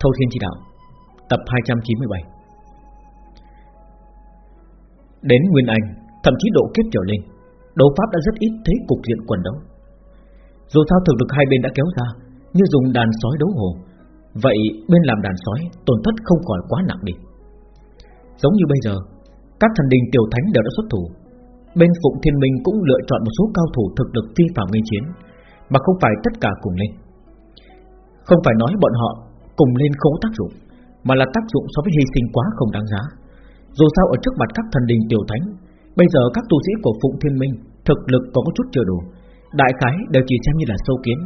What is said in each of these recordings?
Thâu Thiên Chi Đạo, Tập 297 Đến Nguyên Anh, Thậm chí độ kiếp trở lên, Đấu Pháp đã rất ít thấy cục diện quần đấu. Dù sao thực lực hai bên đã kéo ra, Như dùng đàn sói đấu hồ, Vậy bên làm đàn sói Tổn thất không khỏi quá nặng đi. Giống như bây giờ, Các thần đình tiểu thánh đều đã xuất thủ. Bên Phụng Thiên Minh cũng lựa chọn một số cao thủ thực lực phi phạm nghi chiến, Mà không phải tất cả cùng lên. Không phải nói bọn họ cùng lên không tác dụng Mà là tác dụng so với hy sinh quá không đáng giá. Dù sao ở trước mặt các thần đình tiểu thánh Bây giờ các tu sĩ của Phụng Thiên Minh Thực lực có chút chưa đủ. Đại khái đều chỉ xem như là sâu kiến.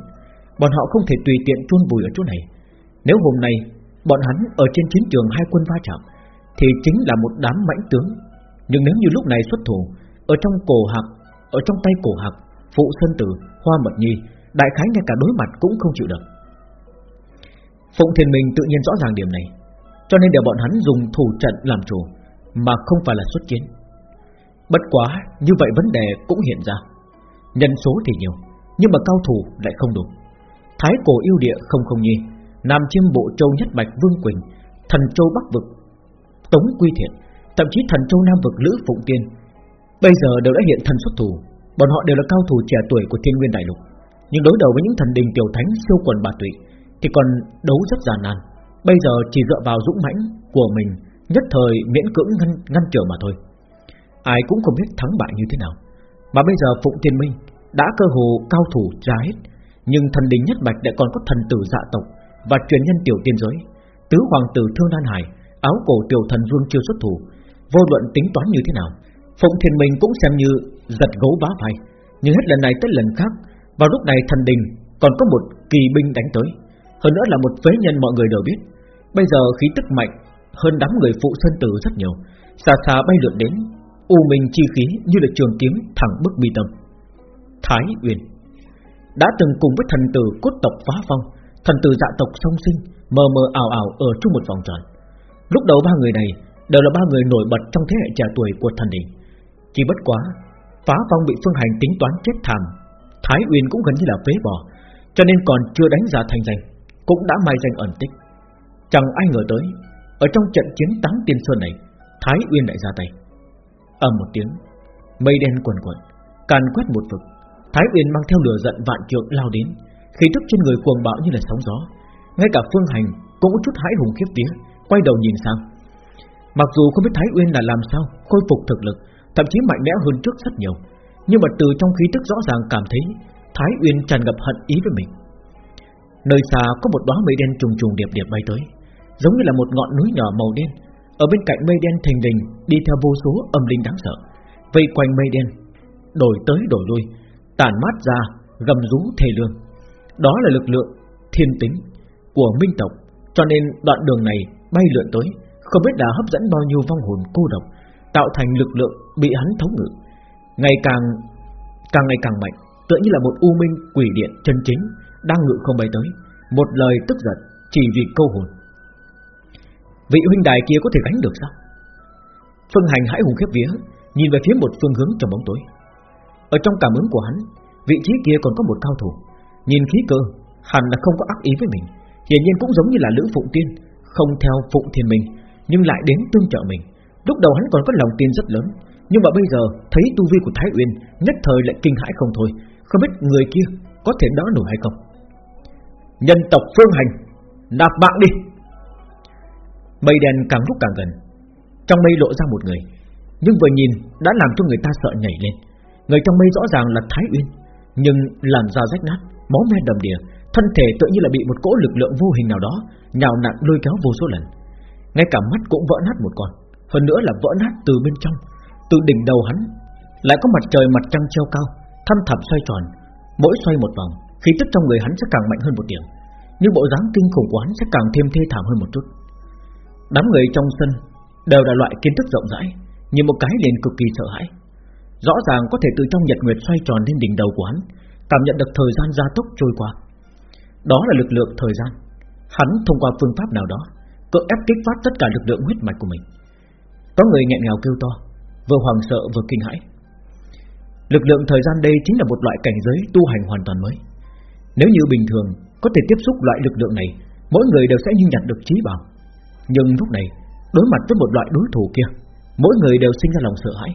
Bọn họ không thể tùy tiện chôn vùi ở chỗ này. Nếu hôm nay Bọn hắn ở trên chiến trường hai quân va chạm Thì chính là một đám mãnh tướng. Nhưng nếu như lúc này xuất thủ Ở trong cổ hạc Ở trong tay cổ hạc Phụ Sơn Tử, Hoa Mật Nhi Đại khái ngay cả đối mặt cũng không chịu được. Phụng Thiên Minh tự nhiên rõ ràng điểm này, Cho nên để bọn hắn dùng thủ trận làm chủ, Mà không phải là xuất chiến. Bất quá, như vậy vấn đề cũng hiện ra. Nhân số thì nhiều, Nhưng mà cao thủ lại không đủ. Thái cổ yêu địa không không nhi, Nam chiêm bộ châu nhất bạch vương quỳnh, Thần châu bắc vực, Tống quy thiện, Thậm chí thần châu nam vực lữ phụng tiên. Bây giờ đều đã hiện thần xuất thủ, Bọn họ đều là cao thủ trẻ tuổi của thiên nguyên đại lục. Nhưng đối đầu với những thần đình tiểu thánh siêu quần bà tụy thì còn đấu rất gian nan. Bây giờ chỉ dựa vào dũng mãnh của mình Nhất thời miễn cưỡng ngăn, ngăn trở mà thôi. Ai cũng không biết thắng bại như thế nào. Mà bây giờ Phụng Thiên Minh Đã cơ hồ cao thủ ra hết Nhưng thần đình nhất bạch lại còn có thần tử dạ tộc Và truyền nhân tiểu tiên giới. Tứ hoàng tử Thương Đan Hải Áo cổ tiểu thần vương chưa xuất thủ Vô luận tính toán như thế nào Phụng Thiên Minh cũng xem như giật gấu bá vai. Nhưng hết lần này tới lần khác Vào lúc này thần đình còn có một kỳ binh đánh tới. Hơn nữa là một phế nhân mọi người đều biết. Bây giờ khí tức mạnh Hơn đám người phụ sơn tử rất nhiều. Xa xa bay lượn đến, U minh chi khí như là trường kiếm thẳng bức bi tâm. Thái Uyên Đã từng cùng với thần tử cốt tộc phá phong, Thần tử dạ tộc song sinh, Mờ mờ ảo ảo ở chung một vòng tròn. Lúc đầu ba người này Đều là ba người nổi bật trong thế hệ trẻ tuổi của thần đình Chỉ bất quá, Phá phong bị phương hành tính toán chết thảm, Thái Uyên cũng gần như là phế bỏ, Cho nên còn chưa đánh giá thành danh. Cũng đã mai danh ẩn tích. Chẳng ai ngờ tới, Ở trong trận chiến tám tiên sơn này, Thái Uyên lại ra tay. Ầm một tiếng, Mây đen quần quần, Càn quét một vực. Thái Uyên mang theo lửa giận vạn trượng lao đến, Khí tức trên người cuồng bạo như là sóng gió. Ngay cả phương hành cũng có chút hãi hùng khiếp vía, Quay đầu nhìn sang. Mặc dù không biết Thái Uyên là làm sao, Khôi phục thực lực, Thậm chí mạnh mẽ hơn trước rất nhiều, Nhưng mà từ trong khí tức rõ ràng cảm thấy Thái Uyên tràn ngập hận ý với mình. Nơi xa có một đóa mây đen trùng trùng điệp điệp bay tới, Giống như là một ngọn núi nhỏ màu đen. Ở bên cạnh mây đen thành đình Đi theo vô số âm linh đáng sợ. Vây quanh mây đen, Đổi tới đổi lui Tản mát ra gầm rú thề lương. Đó là lực lượng thiên tính Của minh tộc, Cho nên đoạn đường này bay lượn tới, Không biết đã hấp dẫn bao nhiêu vong hồn cô độc, Tạo thành lực lượng bị hắn thống ngự. Ngày càng Càng ngày càng mạnh, Tựa như là một u minh quỷ điện chân chính đang ngự không bay tới. Một lời tức giận, chỉ vì câu hồn. Vị huynh đài kia có thể gánh được sao? Phương hành hãi hùng khiếp vía, Nhìn về phía một phương hướng trong bóng tối. Ở trong cảm ứng của hắn, Vị trí kia còn có một cao thủ. Nhìn khí cơ, hẳn là không có ác ý với mình. Hiển nhiên cũng giống như là Lữ Phụng Tiên, Không theo Phụng Thiên mình Nhưng lại đến tương trợ mình. Lúc đầu hắn còn có lòng tin rất lớn, Nhưng mà bây giờ thấy tu vi của Thái Uyên Nhất thời lại kinh hãi không thôi. Không biết người kia có thể đỡ nổi hay không? Nhân tộc phương hành, Nạp mạng đi. Mây đen càng lúc càng gần. Trong mây lộ ra một người, Nhưng vừa nhìn đã làm cho người ta sợ nhảy lên. Người trong mây rõ ràng là Thái Uyên, Nhưng làn da rách nát, Máu me đầm đìa, Thân thể tự như là bị một cỗ lực lượng vô hình nào đó Nhào nặn lôi kéo vô số lần. Ngay cả mắt cũng vỡ nát một con, Hơn nữa là vỡ nát từ bên trong. Từ đỉnh đầu hắn Lại có mặt trời mặt trăng treo cao Thăm thẳm xoay tròn, Mỗi xoay một vòng Khí tức trong người hắn sẽ càng mạnh hơn một điểm, Nhưng bộ dáng kinh khủng của hắn sẽ càng thêm thê thảm hơn một chút. Đám người trong sân Đều là loại kiến thức rộng rãi, Nhưng một cái liền cực kỳ sợ hãi. Rõ ràng có thể từ trong nhật nguyệt xoay tròn lên đỉnh đầu của hắn, Cảm nhận được thời gian gia tốc trôi qua. Đó là lực lượng thời gian. Hắn thông qua phương pháp nào đó, Cưỡng ép kích phát tất cả lực lượng huyết mạch của mình. Có người nghẹn ngào kêu to, Vừa hoảng sợ vừa kinh hãi. Lực lượng thời gian đây chính là một loại cảnh giới tu hành hoàn toàn mới. Nếu như bình thường, Có thể tiếp xúc loại lực lượng này, Mỗi người đều sẽ như nhặt được trí bảo. Nhưng lúc này, Đối mặt với một loại đối thủ kia, Mỗi người đều sinh ra lòng sợ hãi.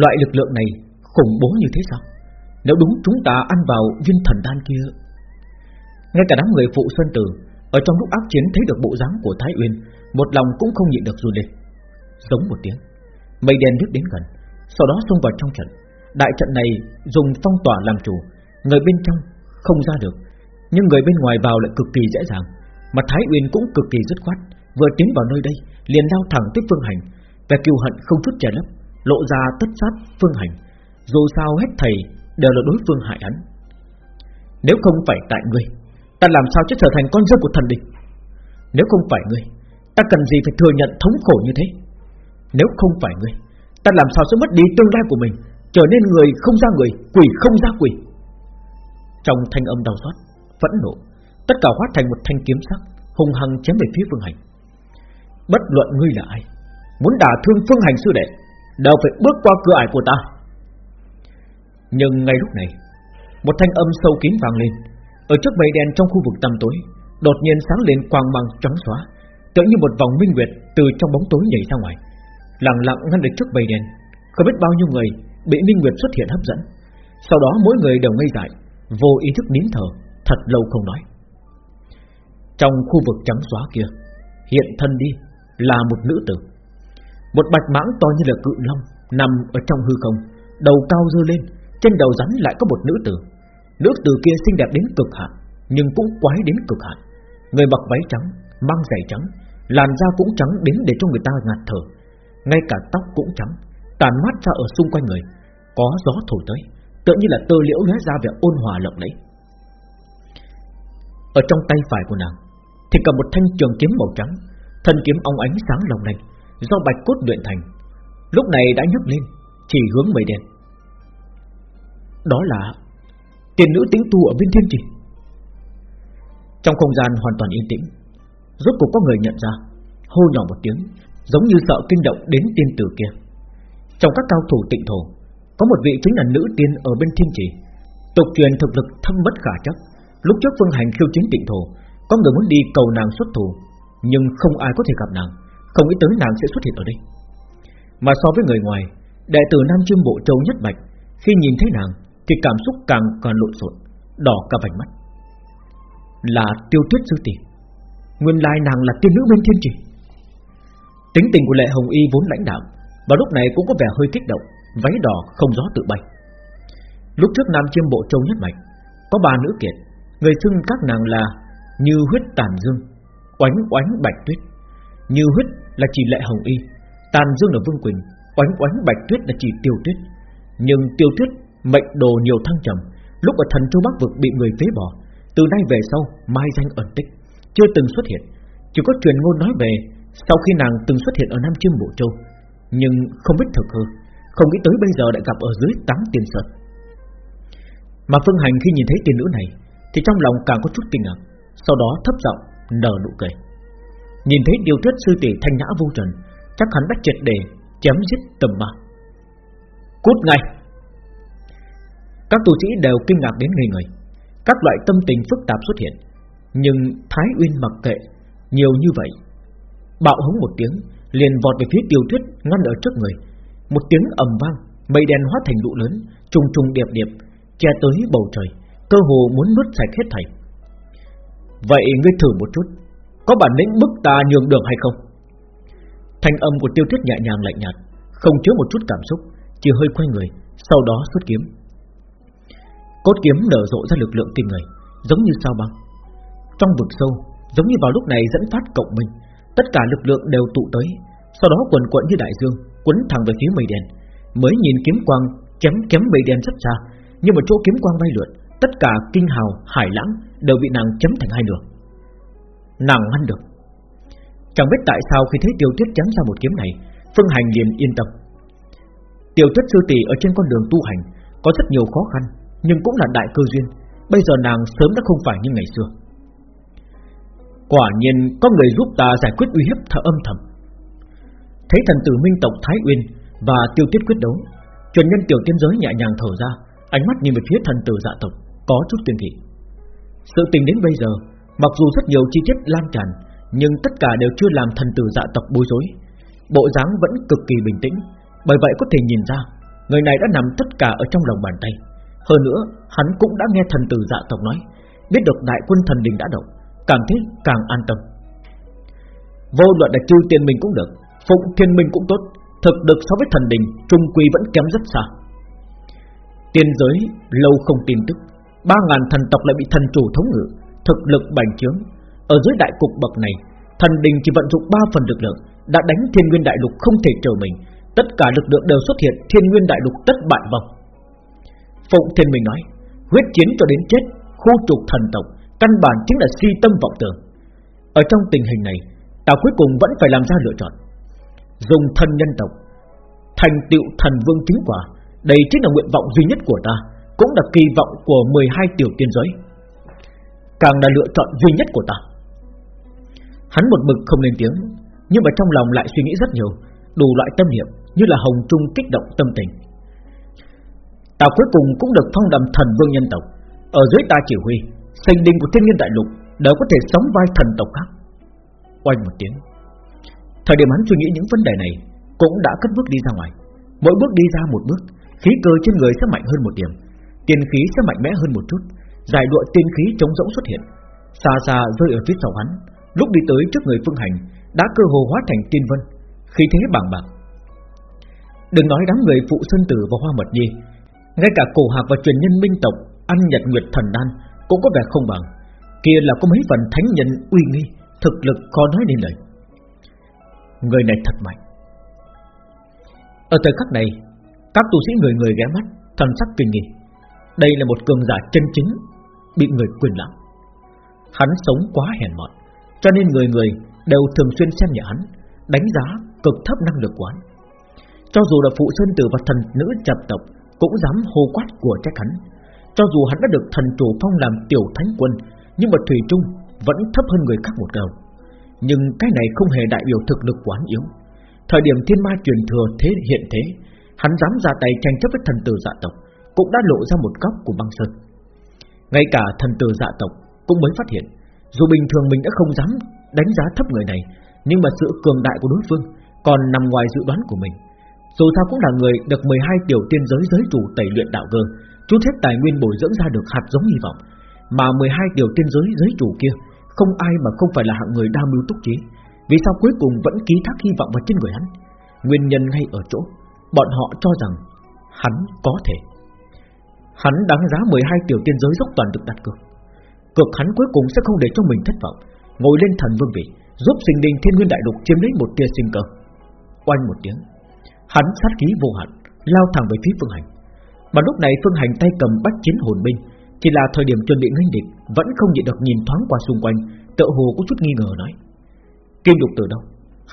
Loại lực lượng này khủng bố như thế sao? Nếu đúng chúng ta ăn vào viên thần đan kia. Ngay cả đám người phụ Xuân Tử, Ở trong lúc ác chiến thấy được bộ dáng của Thái Uyên, Một lòng cũng không nhịn được run lên. Giống một tiếng, Mây đen lướt đến gần, Sau đó xông vào trong trận. Đại trận này dùng phong tỏa làm chủ Người bên trong không ra được, Nhưng người bên ngoài vào lại cực kỳ dễ dàng. Mà Thái Uyên cũng cực kỳ dứt khoát, Vừa tiến vào nơi đây, liền lao thẳng tới Phương Hành. Vẻ kiêu hận không chút che lấp, Lộ ra tất sát Phương Hành. Dù sao hết thầy đều là đối phương hại hắn. Nếu không phải tại ngươi, Ta làm sao chứ trở thành con dâu của thần địch? Nếu không phải ngươi, Ta cần gì phải thừa nhận thống khổ như thế? Nếu không phải ngươi, Ta làm sao sẽ mất đi tương lai của mình? Trở nên người không ra người, Quỷ không ra quỷ. Trong thanh âm đau xót, Phẫn nộ, Tất cả hóa thành một thanh kiếm sắc Hùng hăng chém về phía Phương Hành. Bất luận ngươi là ai, Muốn đả thương Phương Hành sư đệ, Đều phải bước qua cửa ải của ta. Nhưng ngay lúc này, Một thanh âm sâu kín vang lên, Ở trước mây đen trong khu vực tăm tối, Đột nhiên sáng lên quang mang trắng xóa, Tựa như một vòng minh nguyệt Từ trong bóng tối nhảy ra ngoài. Lặng lặng ngăn được trước mây đen Không biết bao nhiêu người bị minh nguyệt xuất hiện hấp dẫn. Sau đó mỗi người đều ngây dại Vô ý thức nín thở Thật lâu không nói. Trong khu vực trắng xóa kia Hiện thân đi là một nữ tử. Một bạch mãng to như là cự long Nằm ở trong hư không Đầu cao dơ lên Trên đầu rắn lại có một nữ tử. Nữ tử kia xinh đẹp đến cực hạn Nhưng cũng quái đến cực hạn. Người mặc váy trắng, mang giày trắng Làn da cũng trắng đến để cho người ta ngạt thở. Ngay cả tóc cũng trắng Tàn mát ra ở xung quanh người Có gió thổi tới. Tựa như là tơ liễu lóe ra vẻ ôn hòa lộng lẫy. Ở trong tay phải của nàng, Thì cầm một thanh trường kiếm màu trắng. Thân kiếm ong ánh sáng lồng lanh Do bạch cốt luyện thành. Lúc này đã nhấc lên, Chỉ hướng mây đen. Đó là Tiền nữ tính tu ở bên thiên trì Trong không gian hoàn toàn yên tĩnh, Rốt cuộc có người nhận ra, Hô nhỏ một tiếng, Giống như sợ kinh động đến tiên tử kia. Trong các cao thủ tịnh thổ có một vị chính là nữ tiên ở bên thiên trì Tục truyền thực lực thâm bất khả chấp Lúc trước phương hành khiêu chiến tịnh thổ, Có người muốn đi cầu nàng xuất thủ, nhưng không ai có thể gặp nàng. Không nghĩ tới nàng sẽ xuất hiện ở đây. Mà so với người ngoài, Đệ tử Nam Chiêm Bộ Châu Nhất Bạch Khi nhìn thấy nàng, Thì cảm xúc càng càng lộn xộn, Đỏ cả vành mắt. Là tiêu tuyết sư tỷ. Nguyên lai nàng là tiên nữ bên thiên trì Tính tình của Lệ Hồng Y vốn lãnh đạo Và lúc này cũng có vẻ hơi kích động. Váy đỏ không gió tự bay. Lúc trước Nam Chiêm Bộ Châu Nhất mạch, Có ba nữ kiệt, Người xưng các nàng là Như huyết tàn dương, Oánh oánh bạch tuyết. Như huyết là chỉ lệ hồng y, Tàn dương là vương quỳnh, Oánh oánh bạch tuyết là chỉ tiêu tuyết. Nhưng tiêu tuyết mệnh đồ nhiều thăng trầm, Lúc ở thần châu bắc vực bị người phế bỏ, Từ nay về sau mai danh ẩn tích, Chưa từng xuất hiện. Chỉ có truyền ngôn nói về, Sau khi nàng từng xuất hiện ở Nam Chiêm Bộ Châu, Nhưng không biết thực hư. Không nghĩ tới bây giờ lại gặp ở dưới tám tiền sơn Mà Phương Hành khi nhìn thấy tiền nữ này Thì trong lòng càng có chút kinh ngạc Sau đó thấp giọng nở nụ cười. Nhìn thấy điều tuyết sư tỷ thanh nhã vô trần, chắc hắn đã triệt để chém giết tầm ma. Cút ngay! Các tù sĩ đều kinh ngạc đến ngây người. Các loại tâm tình phức tạp xuất hiện, nhưng Thái Uyên mặc kệ nhiều như vậy, bạo hống một tiếng, liền vọt về phía Tiêu Tuyết ngăn ở trước người. Một tiếng ầm vang, mây đen hóa thành lũ lớn, trùng trùng điệp điệp, che tới bầu trời, cơ hồ muốn nuốt sạch hết thảy. Vậy ngươi thử một chút Có bản lĩnh bức ta nhường đường hay không? Thanh âm của tiêu tuyết nhẹ nhàng lạnh nhạt Không chứa một chút cảm xúc Chỉ hơi quay người Sau đó xuất kiếm. Cốt kiếm nở rộ ra lực lượng kinh người Giống như sao băng. Trong vực sâu Giống như vào lúc này dẫn phát cộng minh Tất cả lực lượng đều tụ tới Sau đó quần quận như đại dương Quấn thẳng về phía mây đen. Mới nhìn kiếm quang chém chém mây đen rất xa Nhưng mà chỗ kiếm quang bay lượn Tất cả kinh hào, hải lãng Đều bị nàng chém thành hai nửa. Nàng ngăn được. Chẳng biết tại sao khi thấy tiêu tuyết chém ra một kiếm này Phương Hành liền yên tâm. Tiêu tuyết sư tỷ ở trên con đường tu hành Có rất nhiều khó khăn Nhưng cũng là đại cơ duyên Bây giờ nàng sớm đã không phải như ngày xưa. Quả nhiên có người giúp ta giải quyết uy hiếp thở âm thầm. Thấy thần tử minh tộc Thái Uyên Và tiêu tiết quyết đấu Truyền nhân tiểu tiên giới nhẹ nhàng thở ra, Ánh mắt nhìn về phía thần tử dạ tộc, Có chút tiên thị sự tình đến bây giờ, Mặc dù rất nhiều chi tiết lan tràn, Nhưng tất cả đều chưa làm thần tử dạ tộc bối rối. Bộ dáng vẫn cực kỳ bình tĩnh, Bởi vậy có thể nhìn ra, Người này đã nằm tất cả ở trong lòng bàn tay. Hơn nữa, hắn cũng đã nghe thần tử dạ tộc nói, Biết được đại quân thần đình đã động, Càng thấy càng an tâm. Vô luận là chư tiên mình cũng được Phụng thiên minh cũng tốt, Thực được so với thần đình, Trung quy vẫn kém rất xa. Tiên giới lâu không tin tức, Ba ngàn thần tộc lại bị thần chủ thống ngự, Thực lực bành trướng. Ở dưới đại cục bậc này, Thần đình chỉ vận dụng ba phần lực lượng, Đã đánh thiên nguyên đại lục không thể trở mình. Tất cả lực lượng đều xuất hiện, Thiên nguyên đại lục tất bại vong. Phụng thiên minh nói, Huyết chiến cho đến chết, Khu trục thần tộc, Căn bản chính là si tâm vọng tưởng. Ở trong tình hình này, Ta cuối cùng vẫn phải làm ra lựa chọn. Dùng thân nhân tộc, Thành tựu thần vương chính quả. Đây chính là nguyện vọng duy nhất của ta, Cũng là kỳ vọng của 12 tiểu tiên giới. Càng là lựa chọn duy nhất của ta. Hắn một mực không lên tiếng, Nhưng mà trong lòng lại suy nghĩ rất nhiều, Đủ loại tâm niệm Như là hồng trung kích động tâm tình. Ta cuối cùng cũng được phong đầm thần vương nhân tộc. Ở dưới ta chỉ huy, Sinh linh của thiên nhiên đại lục Đều có thể sống vai thần tộc khác. Oanh một tiếng. Thời điểm hắn suy nghĩ những vấn đề này Cũng đã cất bước đi ra ngoài. Mỗi bước đi ra một bước, Khí cơ trên người sẽ mạnh hơn một điểm, Tiên khí sẽ mạnh mẽ hơn một chút, Giải lụa tiên khí chống rỗng xuất hiện. Xa xa rơi ở phía sau hắn, Lúc đi tới trước người phương hành, Đã cơ hồ hóa thành tiên vân, Khí thế bảng bạc. Đừng nói đám người phụ sơn tử và hoa mật nhi, Ngay cả cổ hạc và truyền nhân minh tộc, Ăn nhật nguyệt thần đan Cũng có vẻ không bằng. Kia là có mấy phần thánh nhân uy nghi, Thực lực khó nói nên lời. Người này thật mạnh. Ở thời khắc này, Các tu sĩ người người ghé mắt, Thần sắc kinh nghi. Đây là một cường giả chân chính Bị người quyền lãng Hắn sống quá hèn mọn, Cho nên người người đều thường xuyên xem nhẹ hắn, Đánh giá cực thấp năng lực của hắn. Cho dù là phụ sơn tử và thần nữ chập tộc Cũng dám hô quát của trách hắn. Cho dù hắn đã được thần chủ phong làm tiểu thánh quân, Nhưng mà Thủy Trung vẫn thấp hơn người khác một đầu. Nhưng cái này không hề đại biểu thực lực quán yếu. Thời điểm thiên ma truyền thừa thế hiện thế, Hắn dám ra tay tranh chấp với thần tử dạ tộc, Cũng đã lộ ra một góc của băng sơn. Ngay cả thần tử dạ tộc Cũng mới phát hiện, Dù bình thường mình đã không dám đánh giá thấp người này, Nhưng mà sự cường đại của đối phương Còn nằm ngoài dự đoán của mình. Dù sao cũng là người được 12 tiểu tiên giới giới chủ tẩy luyện đạo cơ, Chút hết tài nguyên bồi dưỡng ra được hạt giống hy vọng, Mà 12 tiểu tiên giới giới chủ kia không ai mà không phải là hạng người đa mưu túc trí. Vì sao cuối cùng vẫn ký thác hy vọng vào trên người hắn? Nguyên nhân ngay ở chỗ, Bọn họ cho rằng Hắn có thể. Hắn đáng giá 12 tiểu tiên giới dốc toàn được đặt cược. Cực hắn cuối cùng sẽ không để cho mình thất vọng, Ngồi lên thần vương vị, Giúp sinh đình thiên nguyên đại lục chiếm lấy một tia sinh cơ. Oanh một tiếng, Hắn sát khí vô hạn, Lao thẳng về phía phương hành. Mà lúc này phương hành tay cầm bách chiến hồn binh chỉ là thời điểm chuẩn bị nghênh địch, Vẫn không nhịn được nhìn thoáng qua xung quanh Tự hồ có chút nghi ngờ nói. Kim đục từ đâu?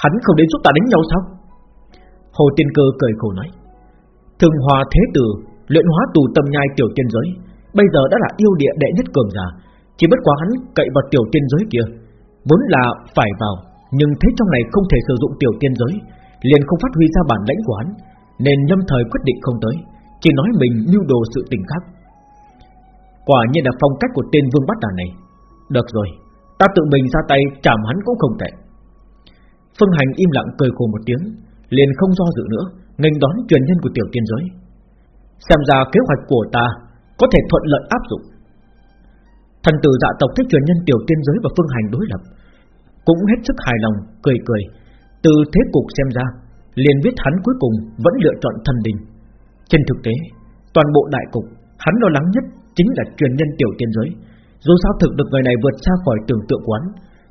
Hắn không đến giúp ta đánh nhau sao? Hồ tiên cơ cười khổ nói. Thường hòa thế tử, Luyện hóa tù tâm nhai tiểu tiên giới, Bây giờ đã là yêu địa đệ nhất cường giả, Chỉ bất quá hắn cậy vào tiểu tiên giới kia. Vốn là phải vào, Nhưng thế trong này không thể sử dụng tiểu tiên giới, Liền không phát huy ra bản lãnh của hắn, Nên nhâm thời quyết định không tới, Chỉ nói mình mưu đồ sự tình khác. Quả nhiên là phong cách của tên vương bắt đàn này. Được rồi, Ta tự mình ra tay, chạm hắn cũng không tệ. Phương Hành im lặng cười khổ một tiếng, Liền không do dự nữa, nghênh đón truyền nhân của tiểu tiên giới. Xem ra kế hoạch của ta Có thể thuận lợi áp dụng. Thần tử dạ tộc thích truyền nhân tiểu tiên giới và phương hành đối lập, Cũng hết sức hài lòng, Cười cười. Từ thế cục xem ra, liền biết hắn cuối cùng vẫn lựa chọn thần đình. Trên thực tế, Toàn bộ đại cục, Hắn lo lắng nhất chính là truyền nhân tiểu tiên giới. Dù sao thực được người này vượt xa khỏi tưởng tượng quán.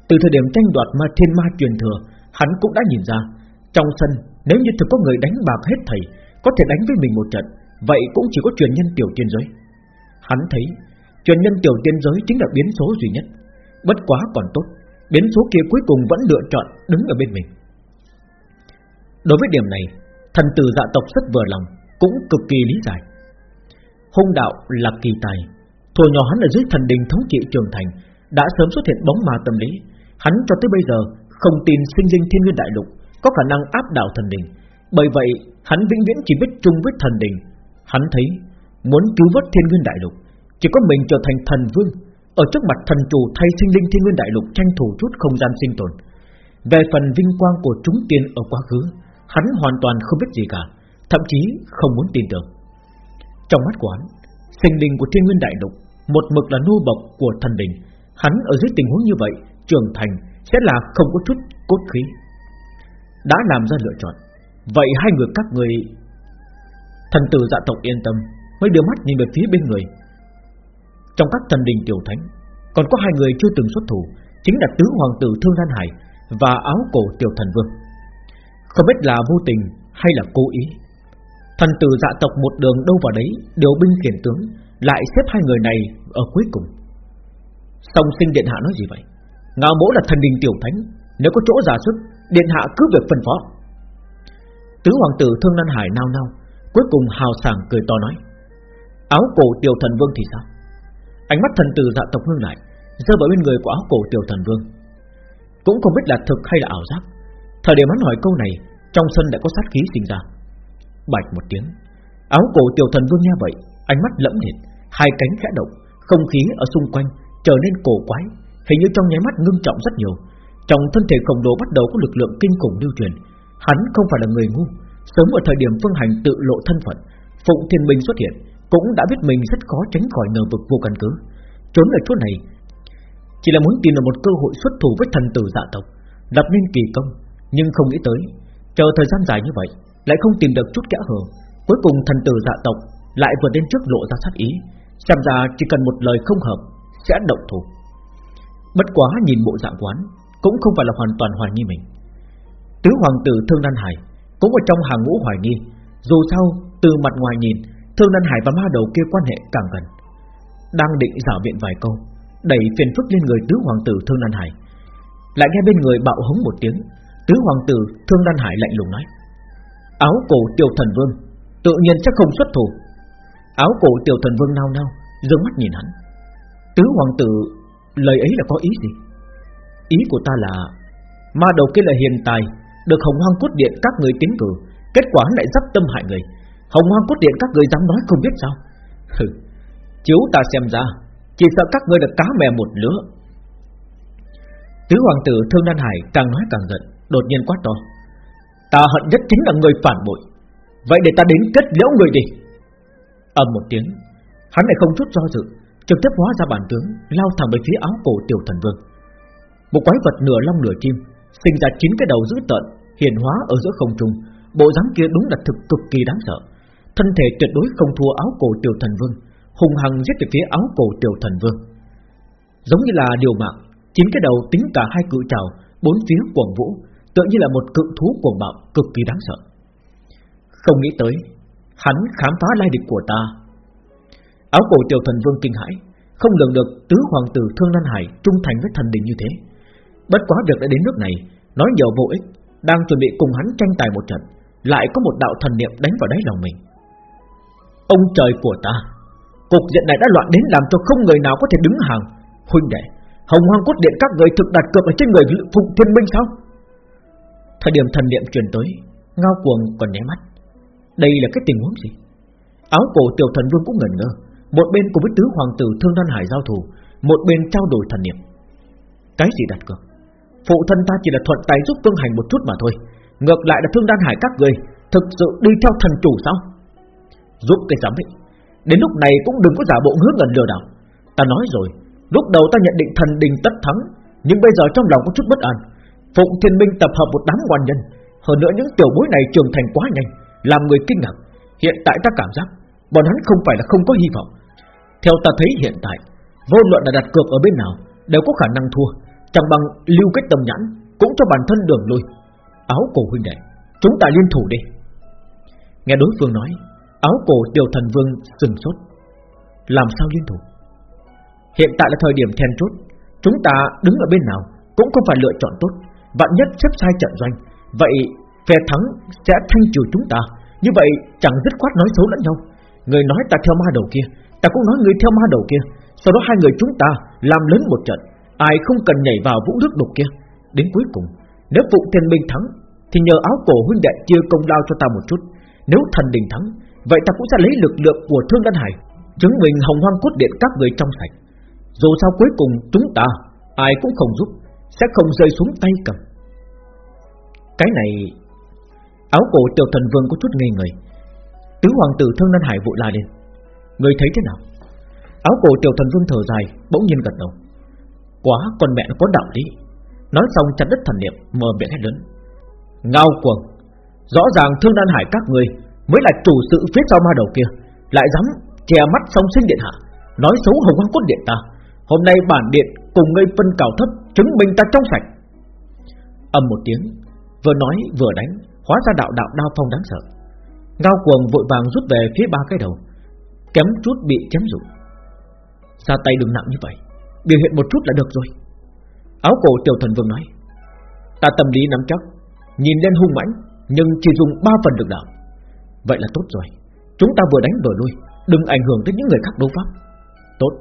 Từ thời điểm tranh đoạt ma thiên ma truyền thừa, hắn cũng đã nhìn ra, trong sân nếu như thực có người đánh bạc hết thầy, có thể đánh với mình một trận, vậy cũng chỉ có truyền nhân tiểu tiên giới. Hắn thấy, truyền nhân tiểu tiên giới chính là biến số duy nhất. Bất quá còn tốt, biến số kia cuối cùng vẫn lựa chọn đứng ở bên mình. Đối với điểm này, thần tử dạ tộc rất vừa lòng, cũng cực kỳ lý giải. Hung đạo là kỳ tài. Thuở nhỏ hắn ở dưới thần đình thống trị trường thành, Đã sớm xuất hiện bóng ma tâm lý. Hắn cho tới bây giờ không tin sinh linh thiên nguyên đại lục Có khả năng áp đảo thần đình. Bởi vậy, hắn vĩnh viễn chỉ biết chung với thần đình. Hắn thấy, Muốn cứu vớt thiên nguyên đại lục, Chỉ có mình trở thành thần vương, Ở trước mặt thần chủ thay sinh linh thiên nguyên đại lục tranh thủ chút không gian sinh tồn. Về phần vinh quang của chúng tiên ở quá khứ, Hắn hoàn toàn không biết gì cả, Thậm chí không muốn tin tưởng. Trong mắt của hắn, Sinh linh của thiên nguyên đại lục, Một mực là nô bộc của thần đình. Hắn ở dưới tình huống như vậy, Trưởng thành sẽ là không có chút cốt khí. Đã làm ra lựa chọn, Vậy hai người các người, Thần tử dạ tộc yên tâm, Mới đưa mắt nhìn về phía bên người. Trong các thần đình tiểu thánh, Còn có hai người chưa từng xuất thủ, Chính là tứ hoàng tử Thương Lan Hải Và áo cổ tiểu thần vương. Không biết là vô tình hay là cố ý Thần tử dạ tộc một đường đâu vào đấy, Điều binh khiển tướng, Lại xếp hai người này ở cuối cùng. Song sinh điện hạ nói gì vậy? Ngao mỗ là thần đình tiểu thánh, Nếu có chỗ giả sức Điện hạ cứ việc phân phó. Tứ hoàng tử Thương Lan Hải nao nao, Cuối cùng hào sảng cười to nói, Áo cổ tiểu thần vương thì sao? Ánh mắt thần tử dạ tộc ngưng lại, Rơi vào bên người của áo cổ tiểu thần vương. Cũng không biết là thực hay là ảo giác, Thời điểm hắn hỏi câu này, Trong sân đã có sát khí sinh ra. Bạch một tiếng. Áo cổ tiểu thần vương nghe vậy, Ánh mắt lẫm liệt, Hai cánh khẽ động, Không khí ở xung quanh trở nên cổ quái, Hình như trong nháy mắt ngưng trọng rất nhiều. Trong thân thể khổng lồ bắt đầu có lực lượng kinh khủng lưu truyền. Hắn không phải là người ngu, Sớm ở thời điểm phương hành tự lộ thân phận, Phụng Thiên Minh xuất hiện, Cũng đã biết mình rất khó tránh khỏi ngờ vực vô căn cứ. Trốn ở chỗ này, Chỉ là muốn tìm được một cơ hội xuất thủ với thần tử dạ tộc Lập nên kỳ công, Nhưng không nghĩ tới, Chờ thời gian dài như vậy lại không tìm được chút kẽ hở. Cuối cùng thần tử dạ tộc Lại vừa đến trước lộ ra sát ý, Xem ra chỉ cần một lời không hợp Sẽ động thủ. Bất quá nhìn bộ dạng quán, Cũng không phải là hoàn toàn hoài nghi mình. Tứ hoàng tử Thương Đan Hải Cũng ở trong hàng ngũ hoài nghi, Dù sao từ mặt ngoài nhìn, Thương Đan Hải và ma đầu kia quan hệ càng gần. Đang định giả biện vài câu, Đẩy phiền phức lên người tứ hoàng tử Thương Đan Hải. Lại nghe bên người bạo hống một tiếng, Tứ hoàng tử Thương Đan Hải lạnh lùng nói Áo cổ tiểu thần vương, Tự nhiên sẽ không xuất thủ. Áo cổ tiểu thần vương nao nao, Dương mắt nhìn hắn. Tứ hoàng tử, Lời ấy là có ý gì? Ý của ta là, Ma đầu kia là hiền tài, Được hồng hoang cốt điện các người tiến cử, Kết quả lại dắp tâm hại người. Hồng hoang cốt điện các người dám nói không biết sao? Hừ, Chiếu ta xem ra, Chỉ sợ các ngươi là cá mè một lứa. Tứ hoàng tử Thương Đan Hải càng nói càng giận, Đột nhiên quát to. Ta hận nhất chính là người phản bội. Vậy để ta đến kết liễu người đi. Ầm một tiếng, Hắn lại không chút do dự, Trực tiếp hóa ra bản tướng, Lao thẳng về phía áo cổ tiểu thần vương. Một quái vật nửa long nửa chim, Sinh ra chín cái đầu dữ tợn hiện hóa ở giữa không trung, Bộ dáng kia đúng là thực cực kỳ đáng sợ. Thân thể tuyệt đối không thua áo cổ tiểu thần vương Hùng hằng giết về phía áo cổ tiểu thần vương. Giống như là điều mạng, Chín cái đầu tính cả hai cự trào, Bốn phía quần vũ Tựa như là một cự thú cuồng bạo, cực kỳ đáng sợ. Không nghĩ tới, Hắn khám phá lai địch của ta. Áo cổ tiểu thần vương kinh hãi Không lường được tứ hoàng tử Thương Lan Hải Trung thành với thần đình như thế. Bất quá việc đã đến nước này, Nói nhiều vô ích, Đang chuẩn bị cùng hắn tranh tài một trận, Lại có một đạo thần niệm đánh vào đáy lòng mình. Ông trời của ta, Cục diện này đã loạn đến làm cho không người nào có thể đứng hàng. Huynh đệ, Hồng hoang cốt điện các người thực đặt cược ở trên người Phụng Thiên Minh sao? Thời điểm thần niệm truyền tới, Ngao cuồng còn nháy mắt. Đây là cái tình huống gì? Áo cổ tiểu thần vương cũng ngẩn ngơ. Một bên cùng với tứ hoàng tử Thương Đan Hải giao thủ, Một bên trao đổi thần niệm. Cái gì đặt cược? Phụ thân ta chỉ là thuận tay giúp tương Hành một chút mà thôi. Ngược lại là Thương Đan Hải các người, Thực sự đi theo thần chủ sao? Giúp cái giám ấy Đến lúc này cũng đừng có giả bộ ngứa ngẩn lừa đảo. Ta nói rồi, Lúc đầu ta nhận định thần đình tất thắng, Nhưng bây giờ trong lòng có chút bất an. Phụng Thiên Minh tập hợp một đám quan nhân. Hơn nữa những tiểu bối này trưởng thành quá nhanh, Làm người kinh ngạc. Hiện tại ta cảm giác Bọn hắn không phải là không có hy vọng. Theo ta thấy hiện tại, Vô luận là đặt cược ở bên nào Đều có khả năng thua. Chẳng bằng lưu kết tầm nhãn Cũng cho bản thân đường lui. Áo cổ huynh đệ, Chúng ta liên thủ đi. Nghe đối phương nói, Áo cổ tiểu thần vương sừng sốt. Làm sao liên thủ? Hiện tại là thời điểm then chốt. Chúng ta đứng ở bên nào Cũng không phải lựa chọn tốt. Vạn nhất xếp sai trận doanh, Vậy phe thắng sẽ thanh trừ chúng ta. Như vậy chẳng dứt khoát nói xấu lẫn nhau. Người nói ta theo ma đầu kia, Ta cũng nói người theo ma đầu kia. Sau đó hai người chúng ta làm lớn một trận, Ai không cần nhảy vào vũng nước đục kia. Đến cuối cùng, Nếu phụ thiên minh thắng, Thì nhờ áo cổ huynh đệ chia công lao cho ta một chút. Nếu thần đình thắng, Vậy ta cũng sẽ lấy lực lượng của thương đan hải, Chứng minh hồng hoang cốt điện các người trong sạch. Dù sao cuối cùng chúng ta, Ai cũng không giúp. Sẽ không rơi xuống tay cầm. Cái này, Áo cổ tiểu thần vương có chút ngây người. Tứ hoàng tử thương nan Hải vội la lên. Người thấy thế nào? Áo cổ tiểu thần vương thở dài, Bỗng nhiên gật đầu. Quá con mẹ nó có đạo lý. Nói xong chặt đất thần niệm, mở miệng hét lớn. Ngao cuồng, Rõ ràng thương nan Hải các người Mới là chủ sự phía sau ma đầu kia, Lại dám che mắt song sinh điện hạ, Nói xấu hồng hoang cốt điện ta. Hôm nay bản điện cùng ngươi phân cào thấp, Chứng minh ta trong sạch. Âm một tiếng, Vừa nói vừa đánh, Hóa ra đạo đạo đao phong đáng sợ. Ngao cuồng vội vàng rút về phía ba cái đầu, Kém chút bị chém rụng. Ra tay đừng nặng như vậy, Biểu hiện một chút là được rồi. Áo cổ tiểu thần vương nói, Ta tâm lý nắm chắc, Nhìn lên hung mãnh, Nhưng chỉ dùng ba phần được đạo. Vậy là tốt rồi, Chúng ta vừa đánh vừa lui, Đừng ảnh hưởng tới những người khác đấu pháp. Tốt.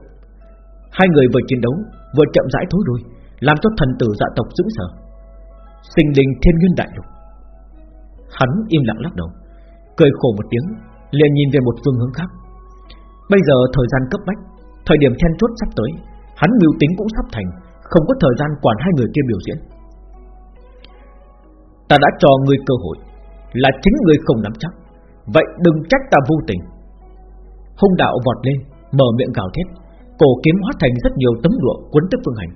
Hai người vừa chiến đấu, Vừa chậm rãi thối lui, Làm cho thần tử dạ tộc dững sở Sinh linh thiên nguyên đại lục. Hắn im lặng lắc đầu, Cười khổ một tiếng, liền nhìn về một phương hướng khác. Bây giờ thời gian cấp bách, Thời điểm then chốt sắp tới, Hắn mưu tính cũng sắp thành, Không có thời gian quản hai người kia biểu diễn. Ta đã cho ngươi cơ hội, Là chính ngươi không nắm chắc. Vậy đừng trách ta vô tình. Hung đạo vọt lên, Mở miệng gào thét. Cổ kiếm hóa thành rất nhiều tấm lụa cuốn tới phương hành.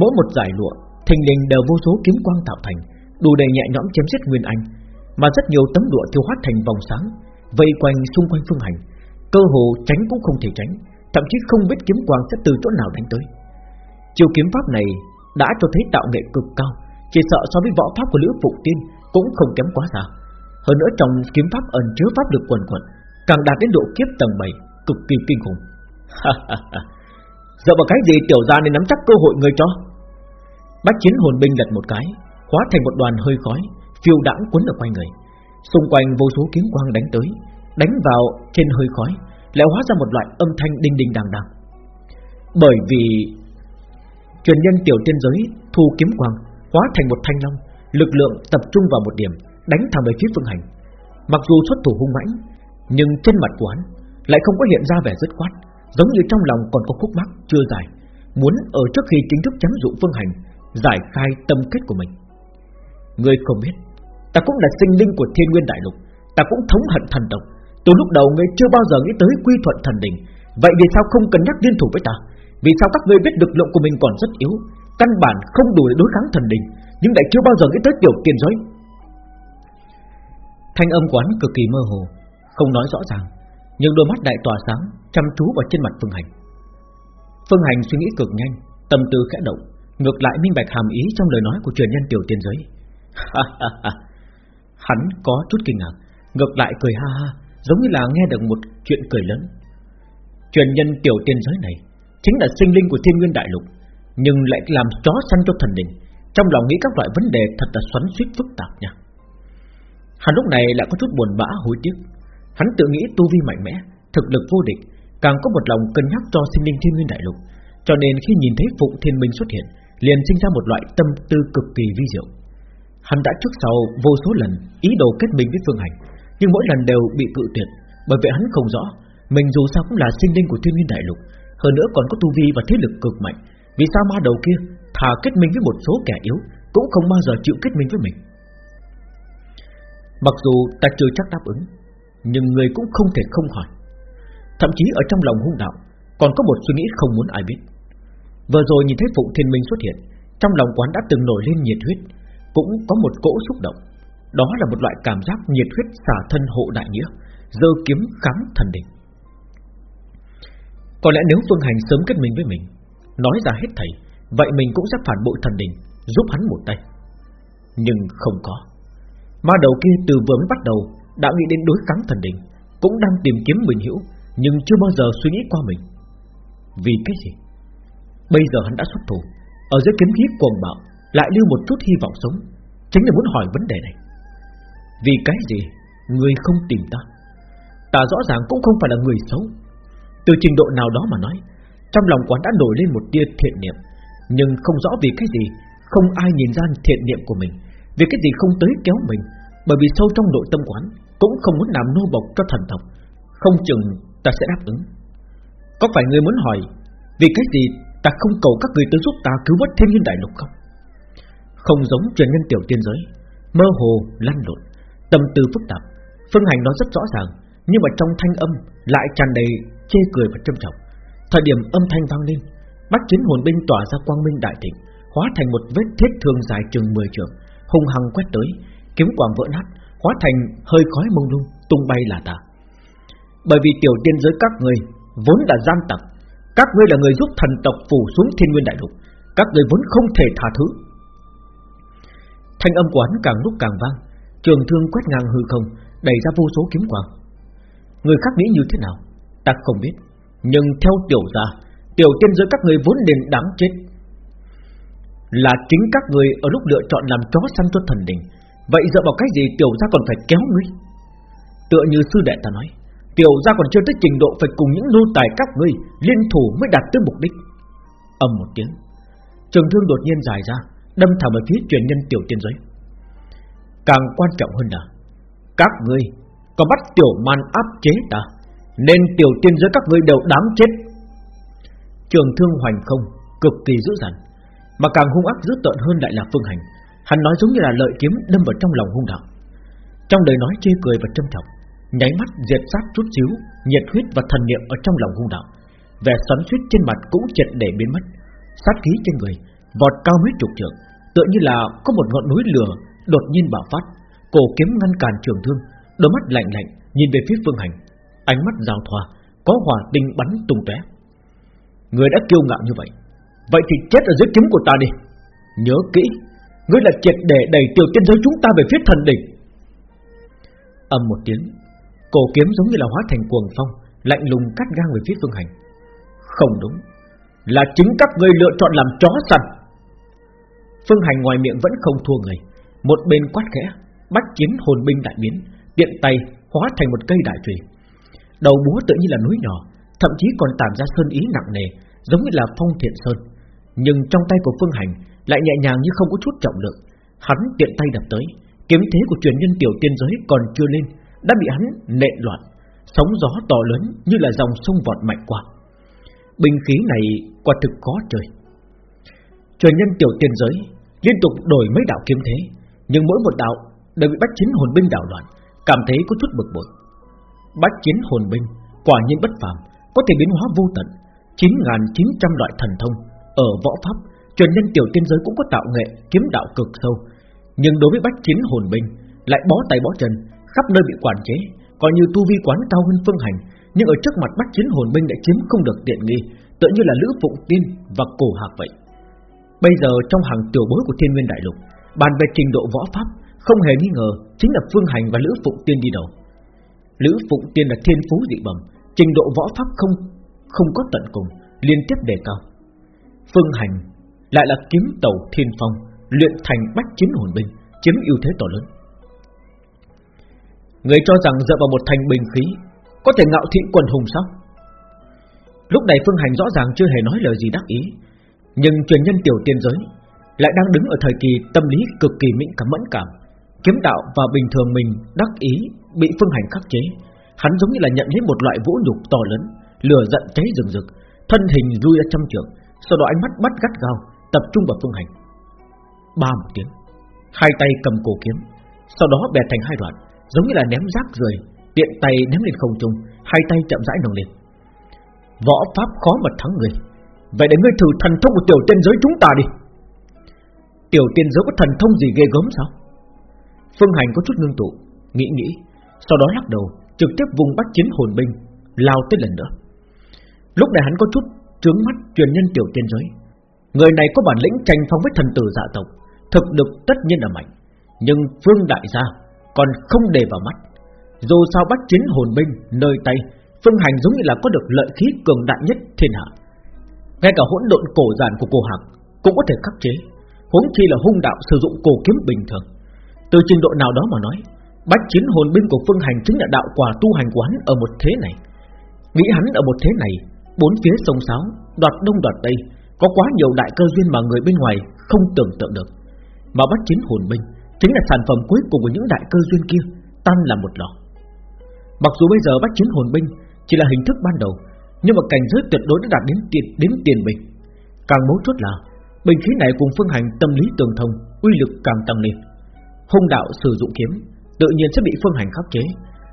Mỗi một giải lụa, Thình lình đều vô số kiếm quang tạo thành, Đủ để nhẹ nhõm chém giết Nguyên Anh. Mà rất nhiều tấm lụa thiêu hóa thành vòng sáng, Vây quanh xung quanh phương hành. Cơ hồ tránh cũng không thể tránh, Thậm chí không biết kiếm quang sẽ từ chỗ nào đánh tới. Chiêu kiếm pháp này Đã cho thấy tạo nghệ cực cao, Chỉ sợ so với võ pháp của Lữ Phụ Tiên Cũng không kém quá xa. Hơn nữa trong kiếm pháp ẩn chứa pháp lực quần quần Càng đạt đến độ kiếp tầng 7 Cực kỳ kinh khủng. Giờ vào cái gì tiểu gia nên nắm chắc cơ hội người cho? Bách chiến hồn binh lật một cái, Hóa thành một đoàn hơi khói, Phiêu đãng cuốn ở quanh người. Xung quanh vô số kiếm quang đánh tới, Đánh vào trên hơi khói Lại hóa ra một loại âm thanh đinh đinh đàng đàng. Bởi vì Truyền nhân tiểu tiên giới Thu kiếm quang, Hóa thành một thanh long, Lực lượng tập trung vào một điểm, Đánh thẳng về phía phương hành. Mặc dù xuất thủ hung mãnh, Nhưng trên mặt của hắn Lại không có hiện ra vẻ dứt khoát. Giống như trong lòng còn có khúc mắc chưa giải, Muốn ở trước khi chính thức chấm dụ phương hành, Giải khai tâm kết của mình. Ngươi không biết, Ta cũng là sinh linh của thiên nguyên đại lục, Ta cũng thống hận thần tộc. Từ lúc đầu ngươi chưa bao giờ nghĩ tới quy thuận thần đình. Vậy vì sao không cân nhắc liên thủ với ta? Vì sao các ngươi biết lực lượng của mình còn rất yếu, Căn bản không đủ để đối kháng thần đình, Nhưng lại chưa bao giờ nghĩ tới tiểu tiền giới? Thanh âm quán cực kỳ mơ hồ, Không nói rõ ràng. Nhưng đôi mắt đại tỏa sáng, Chăm chú vào trên mặt Phương Hành. Phương Hành suy nghĩ cực nhanh, Tâm tư khẽ động, Ngược lại minh bạch hàm ý trong lời nói của truyền nhân tiểu tiên giới. Hắn có chút kinh ngạc, Ngược lại cười ha ha, Giống như là nghe được một chuyện cười lớn. Truyền nhân tiểu tiên giới này Chính là sinh linh của thiên nguyên đại lục, Nhưng lại làm chó săn cho thần đình, Trong lòng nghĩ các loại vấn đề thật là xoắn suýt phức tạp nha. Hắn lúc này lại có chút buồn bã, hối tiếc. Hắn tự nghĩ tu vi mạnh mẽ, Thực lực vô địch, Càng có một lòng cân nhắc cho sinh linh thiên nguyên đại lục. Cho nên khi nhìn thấy Phụng Thiên Minh xuất hiện, Liền sinh ra một loại tâm tư cực kỳ vi diệu. Hắn đã trước sau vô số lần Ý đồ kết minh với Phương Hành, Nhưng mỗi lần đều bị cự tuyệt, Bởi vậy hắn không rõ, Mình dù sao cũng là sinh linh của thiên nguyên đại lục, Hơn nữa còn có tu vi và thế lực cực mạnh. Vì sao ma đầu kia thà kết minh với một số kẻ yếu, Cũng không bao giờ chịu kết minh với mình? Mặc dù ta chưa chắc đáp ứng nhưng người cũng không thể không hỏi. Thậm chí ở trong lòng hung đạo, Còn có một suy nghĩ không muốn ai biết. Vừa rồi nhìn thấy Phụng Thiên Minh xuất hiện, Trong lòng quán đã từng nổi lên nhiệt huyết, Cũng có một cỗ xúc động. Đó là một loại cảm giác nhiệt huyết xả thân hộ đại nghĩa, Dơ kiếm kháng thần đình. Có lẽ nếu Phương Hành sớm kết minh với mình, Nói ra hết thầy, Vậy mình cũng sẽ phản bội thần đình Giúp hắn một tay. Nhưng không có. Ma đầu kia từ vừa mới bắt đầu đã nghĩ đến đối kháng thần đình Cũng đang tìm kiếm mình hiểu Nhưng chưa bao giờ suy nghĩ qua mình. Vì cái gì? Bây giờ hắn đã xuất thủ, Ở dưới kiếm khí cuồng bạo, Lại lưu một chút hy vọng sống, Chính là muốn hỏi vấn đề này. Vì cái gì Người không tìm ta? Ta rõ ràng cũng không phải là người xấu. Từ trình độ nào đó mà nói, Trong lòng quán đã nổi lên một tia thiện niệm, Nhưng không rõ vì cái gì Không ai nhìn ra thiện niệm của mình, Vì cái gì không tới kéo mình, Bởi vì sâu trong nội tâm quán cũng không muốn làm nô bộc cho thần tộc. Không chừng ta sẽ đáp ứng. Có phải người muốn hỏi Vì cái gì ta không cầu các người tới giúp ta cứu vớt thiên nhiên đại lục không? Không giống truyền nhân tiểu tiên giới Mơ hồ, lăn lộn Tâm tư phức tạp. Phương hành nói rất rõ ràng Nhưng mà trong thanh âm lại tràn đầy chê cười và trâm trọng. Thời điểm âm thanh vang lên Bắt chiến hồn binh tỏa ra quang minh đại thịnh Hóa thành một vết thiết thương dài chừng 10 trường Hung hăng quét tới Kiếm quang vỡ nát Hóa thành hơi khói mông lung, tung bay là ta. Bởi vì tiểu tiên giới các người Vốn là gian tặc, Các ngươi là người giúp thần tộc phủ xuống thiên nguyên đại lục, Các người vốn không thể tha thứ. Thanh âm quán càng lúc càng vang, Trường thương quét ngang hư không Đẩy ra vô số kiếm quang. Người khác nghĩ như thế nào, Ta không biết, Nhưng theo tiểu gia, Tiểu tiên giới các người vốn nên đáng chết. Là chính các người Ở lúc lựa chọn làm chó săn cho thần đình Vậy dựa vào cái gì tiểu gia còn phải kéo ngươi? Tựa như sư đệ ta nói, Tiểu gia còn chưa tới trình độ Phải cùng những nô tài các ngươi Liên thủ mới đạt tới mục đích. Âm một tiếng, Trường thương đột nhiên dài ra, Đâm thẳng về phía truyền nhân tiểu tiên giới. Càng quan trọng hơn là, Các ngươi có bắt tiểu man áp chế ta, Nên tiểu tiên giới các ngươi đều đáng chết. Trường thương hoành không, Cực kỳ dữ dằn, Mà càng hung ác dữ tợn hơn lại là phương hành. Hắn nói giống như là lợi kiếm đâm vào trong lòng hung đạo Trong lời nói chê cười và trân trọng, Nháy mắt diệt sát chút xíu, Nhiệt huyết và thần niệm ở trong lòng hung đạo Vẻ xoắn suýt trên mặt cũng triệt để biến mất. Sát khí trên người, Vọt cao mấy chục trượng, Tựa như là có một ngọn núi lửa Đột nhiên bạo phát. Cổ kiếm ngăn cản trường thương, Đôi mắt lạnh lạnh nhìn về phía phương hành. Ánh mắt giao thoa, Có hỏa tinh bắn tung tóe. Người đã kiêu ngạo như vậy Vậy thì chết ở dưới kiếm của ta đi. Nhớ kỹ Ngươi là triệt để đẩy tiểu tiên giới chúng ta về phía thần đỉnh Âm một tiếng, Cổ kiếm giống như là hóa thành cuồng phong, Lạnh lùng cắt ngang về phía phương hành. Không đúng, Là chính các ngươi lựa chọn làm chó săn. Phương hành ngoài miệng vẫn không thua người, Một bên quát khẽ, Bách chiến hồn binh đại biến, tiện tay hóa thành một cây đại trùy Đầu búa tự như là núi nhỏ, Thậm chí còn tản ra sơn ý nặng nề, Giống như là phong thiện sơn. Nhưng trong tay của Phương Hành lại nhẹ nhàng như không có chút trọng lượng. Hắn tiện tay đập tới. Kiếm thế của truyền nhân tiểu tiên giới còn chưa lên, Đã bị hắn nện loạn. Sóng gió to lớn như là dòng sông vọt mạnh qua. Bình khí này quả thực khó trời. Truyền nhân tiểu tiên giới Liên tục đổi mấy đạo kiếm thế, Nhưng mỗi một đạo đều bị bách chiến hồn binh đảo loạn, Cảm thấy có chút bực bội. Bách chiến hồn binh Quả nhiên bất phàm, Có thể biến hóa vô tận 9.900 loại thần thông, Ở võ pháp Truyền nhân tiểu tiên giới cũng có tạo nghệ, Kiếm đạo cực sâu. Nhưng đối với bách chiến hồn binh Lại bó tay bó chân, Khắp nơi bị quản chế, coi như tu vi quán cao hơn phương hành, Nhưng ở trước mặt bách chiến hồn binh đã chiếm không được tiện nghi, Tựa như là Lữ Phụng Tiên và Cổ Hạc vậy. Bây giờ trong hàng tiểu bối của thiên nguyên đại lục, Bàn về trình độ võ pháp, Không hề nghi ngờ Chính là Phương Hành và Lữ Phụng Tiên đi đầu. Lữ Phụng Tiên là thiên phú dị bẩm, Trình độ võ pháp không không có tận cùng, Liên tiếp đề cao. Phương Hành lại là kiếm tàu thiên phong, Luyện thành bách chiến hồn binh, Chiếm ưu thế to lớn. Người cho rằng dựa vào một thành bình khí, Có thể ngạo thị quần hùng sao? Lúc này Phương Hành rõ ràng chưa hề nói lời gì đắc ý, Nhưng truyền nhân tiểu tiên giới Lại đang đứng ở thời kỳ tâm lý cực kỳ mịn cảm, mẫn cảm, Kiếm đạo và bình thường mình đắc ý Bị Phương Hành khắc chế. Hắn giống như là nhận lấy một loại vũ nhục to lớn, Lửa giận cháy rừng rực, Thân hình lui ra trăm trượng, Sau đó ánh mắt bắt gắt gao Tập trung vào phương hành. Ba một tiếng, Hai tay cầm cổ kiếm, Sau đó bè thành hai đoạn Giống như là ném rác rời, Tiện tay ném lên không trung, Hai tay chậm rãi nồng lên. Võ pháp khó mà thắng người. Vậy để ngươi thử thần thông của tiểu tiên giới chúng ta đi. Tiểu tiên giới có thần thông gì ghê gớm sao? Phương Hành có chút ngưng tụ, Nghĩ nghĩ, Sau đó lắc đầu, Trực tiếp vùng bắt chiến hồn binh, Lao tới lần nữa. Lúc này hắn có chút trướng mắt truyền nhân tiểu tiên giới. Người này có bản lĩnh tranh phong với thần tử dạ tộc, Thực lực tất nhiên là mạnh. Nhưng phương đại gia Còn không để vào mắt. Dù sao bắt chiến hồn binh nơi tay, Phương hành giống như là có được lợi khí cường đại nhất thiên hạ. Ngay cả hỗn độn cổ giản của cổ hạc Cũng có thể khắc chế, Huống chi là hung đạo sử dụng cổ kiếm bình thường. Từ trình độ nào đó mà nói Bách chiến hồn binh của phương hành chính là đạo quả tu hành quán ở một thế này. Nghĩ hắn ở một thế này, Bốn phía sông sáo, Đoạt đông đoạt tây có quá nhiều đại cơ duyên mà người bên ngoài không tưởng tượng được. Mà bắt chiến hồn binh Chính là sản phẩm cuối cùng của những đại cơ duyên kia, Tan là một lọ Mặc dù bây giờ bắt chiến hồn binh Chỉ là hình thức ban đầu, Nhưng mà cảnh giới tuyệt đối đã đạt đến tiền đến tiền bình Càng mấu chốt là Bình khí này cùng phương hành tâm lý tường thông, Uy lực càng tăng lên. Hung đạo sử dụng kiếm, Tự nhiên sẽ bị phương hành khắc chế,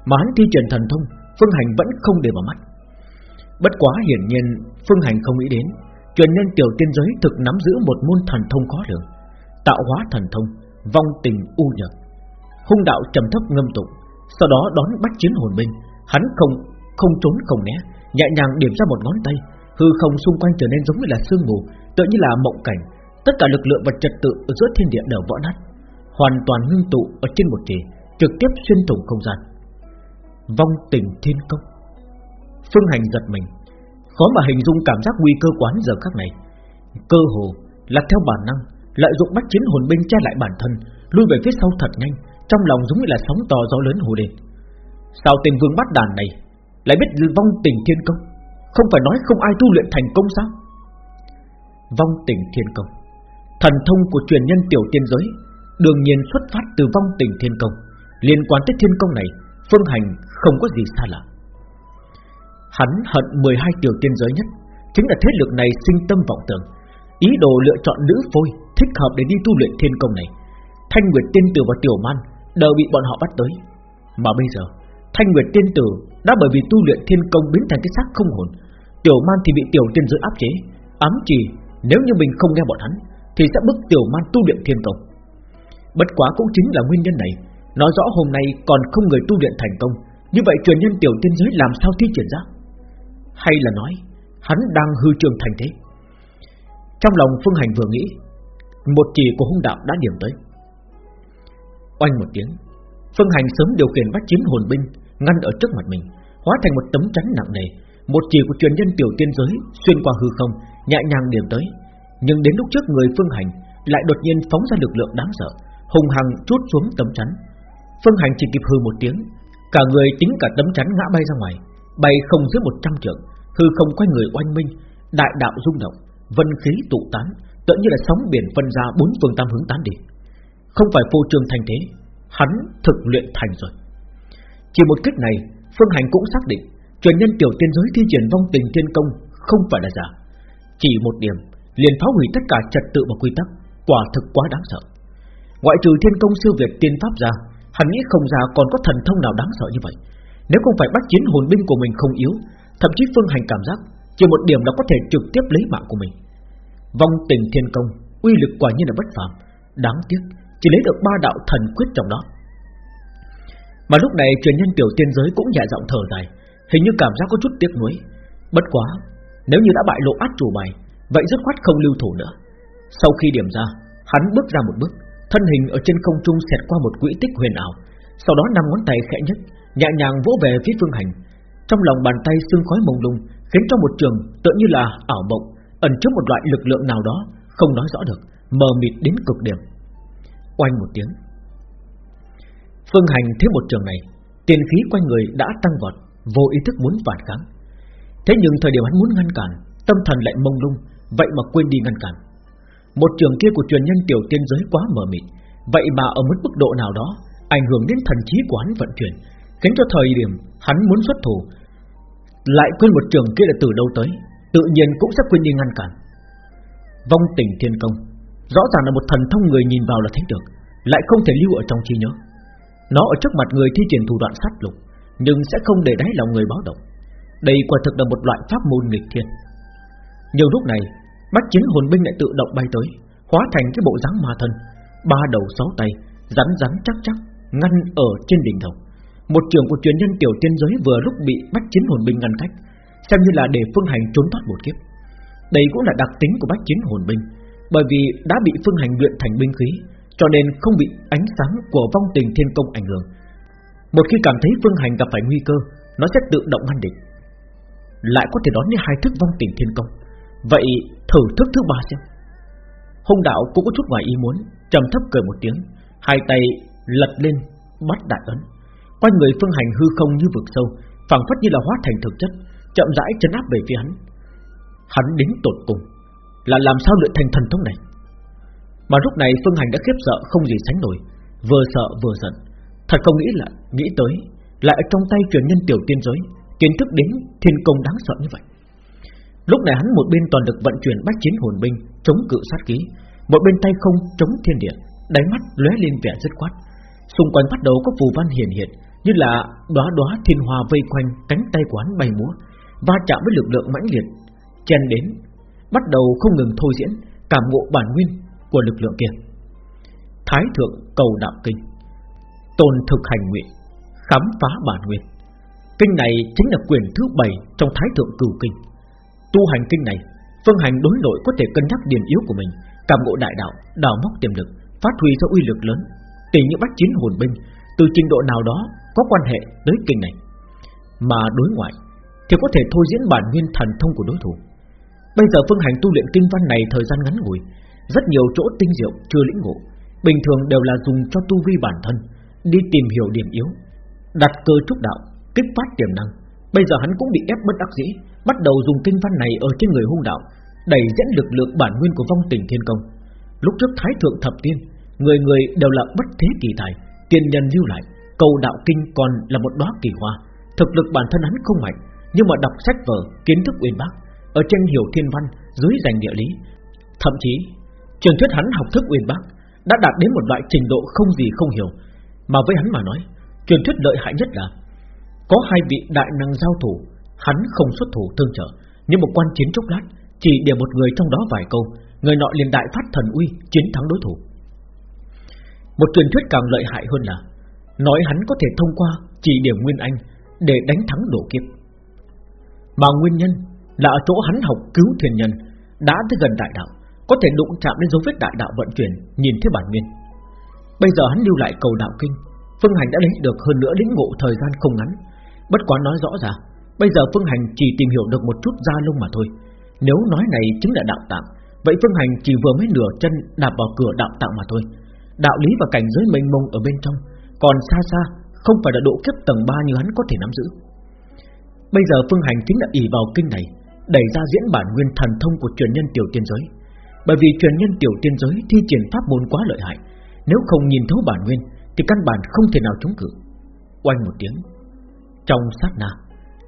Mà hắn thi triển thần thông, Phương hành vẫn không để vào mắt. Bất quá hiển nhiên, Phương hành không nghĩ đến Truyền nhân tiểu tiên giới thực nắm giữ một môn thần thông khó lường, Tạo hóa thần thông, Vong tình u nhật Hung đạo trầm thấp ngâm tụng, Sau đó đón bắt chiến hồn binh Hắn không không trốn không né, Nhẹ nhàng điểm ra một ngón tay, Hư không xung quanh trở nên giống như là sương mù, Tựa như là mộng cảnh. Tất cả lực lượng và trật tự ở giữa thiên địa đều vỡ nát, Hoàn toàn ngưng tụ ở trên một trì Trực tiếp xuyên thủng không gian. Vong tình thiên công. Phương hành giật mình Khó mà hình dung cảm giác nguy cơ quán giờ khắc này. Cơ hồ là theo bản năng, Lợi dụng bắt chiến hồn binh che lại bản thân, Lui về phía sau thật nhanh, Trong lòng giống như là sóng to gió lớn hồ lên. Sao tên vương bắt đàn này Lại biết vong tình thiên công? Không phải nói không ai tu luyện thành công sao? Vong tình thiên công. Thần thông của truyền nhân tiểu tiên giới Đương nhiên xuất phát từ vong tình thiên công. Liên quan tới thiên công này, Phương Hành không có gì xa lạ. Hắn hận 12 tiểu tiên giới nhất, Chính là thế lực này sinh tâm vọng tưởng. Ý đồ lựa chọn nữ phôi Thích hợp để đi tu luyện thiên công này. Thanh Nguyệt Tiên Tử và Tiểu Man Đều bị bọn họ bắt tới. Mà bây giờ, Thanh Nguyệt Tiên Tử đã bởi vì tu luyện thiên công biến thành cái xác không hồn. Tiểu Man thì bị tiểu tiên giới áp chế, Ám chỉ nếu như mình không nghe bọn hắn Thì sẽ bức Tiểu Man tu luyện thiên công. Bất quá cũng chính là nguyên nhân này, Nói rõ hôm nay còn không người tu luyện thành công, Như vậy truyền nhân tiểu tiên giới làm sao thi triển ra? Hay là nói, Hắn đang hư trường thành thế? Trong lòng Phương Hành vừa nghĩ, Một chỉ của hung đạo đã điểm tới. Oanh một tiếng, Phương Hành sớm điều khiển bắt chín hồn binh Ngăn ở trước mặt mình, Hóa thành một tấm chắn nặng nề. Một chỉ của truyền nhân tiểu tiên giới Xuyên qua hư không, Nhẹ nhàng điểm tới. Nhưng đến lúc trước người Phương Hành Lại đột nhiên phóng ra lực lượng đáng sợ, Hùng hằng trút xuống tấm chắn. Phương Hành chỉ kịp hư một tiếng, Cả người tính cả tấm chắn ngã bay ra ngoài. Bay không dưới một trăm trượng, Hư không quay người oanh minh, Đại đạo rung động, Vân khí tụ tán, Tựa như là sóng biển phân ra bốn phương tam hướng tán đi. Không phải phô trương thành thế, Hắn thực luyện thành rồi. Chỉ một cách này, Phương Hành cũng xác định, Truyền nhân tiểu tiên giới thi triển vong tình thiên công Không phải là giả. Chỉ một điểm, liền phá hủy tất cả trật tự và quy tắc, Quả thực quá đáng sợ. Ngoại trừ thiên công siêu việt tiên pháp ra, Hắn nghĩ không ra còn có thần thông nào đáng sợ như vậy. Nếu không phải bắt chiến hồn binh của mình không yếu Thậm chí phương hành cảm giác Chỉ một điểm là có thể trực tiếp lấy mạng của mình. Vong tình thiên công Uy lực quả nhiên là bất phàm. Đáng tiếc chỉ lấy được ba đạo thần quyết trong đó. Mà lúc này truyền nhân tiểu tiên giới cũng nhẹ giọng thở dài Hình như cảm giác có chút tiếc nuối. Bất quá Nếu như đã bại lộ át chủ bài Vậy rất khoát không lưu thủ nữa. Sau khi điểm ra Hắn bước ra một bước thân hình ở trên không trung xẹt qua một quỹ tích huyền ảo, sau đó năm ngón tay khẽ nhất, nhẹ nhàng vỗ về phía phương hành. Trong lòng bàn tay sương khói mông lung, khiến cho một trường tựa như là ảo mộng, ẩn chứa một loại lực lượng nào đó, không nói rõ được, mờ mịt đến cực điểm. Oanh một tiếng, phương hành thấy một trường này, tiền khí quanh người đã tăng vọt, vô ý thức muốn phản kháng. Thế nhưng thời điểm hắn muốn ngăn cản, tâm thần lại mông lung, vậy mà quên đi ngăn cản. Một trường kia của truyền nhân tiểu tiên giới quá mờ mịt Vậy mà ở mức mức độ nào đó Ảnh hưởng đến thần trí của hắn vận chuyển Khiến cho thời điểm hắn muốn xuất thủ, Lại quên một trường kia là từ đâu tới, Tự nhiên cũng sẽ quên đi ngăn cản. Vong tình thiên công, Rõ ràng là một thần thông người nhìn vào là thấy được, Lại không thể lưu ở trong trí nhớ. Nó ở trước mặt người thi triển thủ đoạn sát lục, Nhưng sẽ không để đáy lòng người báo động. Đây quả thực là một loại pháp môn nghịch thiên. Nhiều lúc này, Bách chiến hồn binh lại tự động bay tới, Hóa thành cái bộ dáng ma thân, Ba đầu sáu tay, Rắn rắn chắc chắc, Ngăn ở trên đỉnh đầu. Một trường của truyền nhân tiểu tiên giới vừa lúc bị bách chiến hồn binh ngăn cách, Xem như là để phương hành trốn thoát một kiếp. Đây cũng là đặc tính của bách chiến hồn binh Bởi vì đã bị phương hành luyện thành binh khí, Cho nên không bị ánh sáng của vong tình thiên công ảnh hưởng. Một khi cảm thấy phương hành gặp phải nguy cơ, Nó sẽ tự động ngăn địch. Lại có thể đón như hai thức vong tình thiên công. Vậy thử thức thứ ba xem. Hung đạo cũng có chút ngoài ý muốn, trầm thấp cười một tiếng, Hai tay lật lên, bắt đại ấn. Quanh người phương hành hư không như vực sâu phảng phất như là hóa thành thực chất Chậm rãi chấn áp về phía hắn. Hắn đến tột cùng Là làm sao luyện thành thần thông này? Mà lúc này phương hành đã khiếp sợ không gì sánh nổi Vừa sợ vừa giận. Thật không nghĩ là nghĩ tới Lại trong tay truyền nhân tiểu tiên giới Kiến thức đến thiên công đáng sợ như vậy. Lúc này hắn một bên toàn lực vận chuyển bách chiến hồn binh chống cự sát khí, một bên tay không chống thiên địa, đáy mắt lóe lên vẻ rất quát. Xung quanh bắt đầu có phù văn hiển hiện, như là đóa đóa thiên hoa vây quanh cánh tay quán bay múa, va chạm với lực lượng mãnh liệt, chen đến, bắt đầu không ngừng thôi diễn, cảm ngộ bản nguyên của lực lượng kia. Thái thượng cầu đạo kinh, tồn thực hành nguyện, khám phá bản nguyên. Kinh này chính là quyền thứ bảy trong Thái thượng cửu kinh. Tu hành kinh này, phương hành đối nội có thể cân nhắc điểm yếu của mình, cảm ngộ đại đạo, đào móc tiềm lực, phát huy ra uy lực lớn, tỷ như bách chiến hồn binh, từ trình độ nào đó có quan hệ tới kinh này. Mà đối ngoại thì có thể thôi diễn bản nguyên thần thông của đối thủ. Bây giờ phương hành tu luyện kinh văn này thời gian ngắn ngủi, rất nhiều chỗ tinh diệu chưa lĩnh ngộ, bình thường đều là dùng cho tu vi bản thân, đi tìm hiểu điểm yếu, đặt cơ trúc đạo, kích phát tiềm năng. Bây giờ hắn cũng bị ép bất đắc dĩ, bắt đầu dùng kinh văn này ở trên người hung đạo, đẩy dẫn lực lượng bản nguyên của vong tình thiên công. Lúc trước thái thượng thập tiên, người người đều là bất thế kỳ tài, tiên nhân lưu lại, cầu đạo kinh còn là một đóa kỳ hoa. Thực lực bản thân hắn không mạnh, nhưng mà đọc sách vở, kiến thức uyên bác, ở trên hiểu thiên văn, dưới giành địa lý, thậm chí truyền thuyết hắn học thức uyên bác đã đạt đến một loại trình độ không gì không hiểu, mà với hắn mà nói, truyền thuyết lợi hại nhất là có hai vị đại năng giao thủ, hắn không xuất thủ tương trợ, nhưng một quan chiến chốc lát, chỉ để một người trong đó vài câu, người nọ liền đại phát thần uy, chiến thắng đối thủ. Một truyền thuyết càng lợi hại hơn là nói hắn có thể thông qua chỉ điểm nguyên anh để đánh thắng đổ kiếp. Mà nguyên nhân là ở chỗ hắn học cứu thuyền nhân đã tới gần đại đạo, có thể đụng chạm đến dấu vết đại đạo vận chuyển, nhìn thấy bản nguyên. Bây giờ hắn lưu lại cầu đạo kinh, Phương Hành đã lấy được hơn nữa lĩnh ngộ thời gian không ngắn. Bất quá nói rõ ràng, bây giờ Phương Hành chỉ tìm hiểu được một chút da lông mà thôi. Nếu nói này chính là đạo tạng, vậy Phương Hành chỉ vừa mới nửa chân đạp vào cửa đạo tạng mà thôi. Đạo lý và cảnh giới mênh mông ở bên trong, còn xa xa không phải là độ kiếp tầng 3 như hắn có thể nắm giữ. Bây giờ Phương Hành chính là ỷ vào kinh này, đẩy ra diễn bản nguyên thần thông của truyền nhân tiểu tiên giới. Bởi vì truyền nhân tiểu tiên giới thi triển pháp môn quá lợi hại, nếu không nhìn thấu bản nguyên thì căn bản không thể nào chống cự. Oanh một tiếng, trong sát na,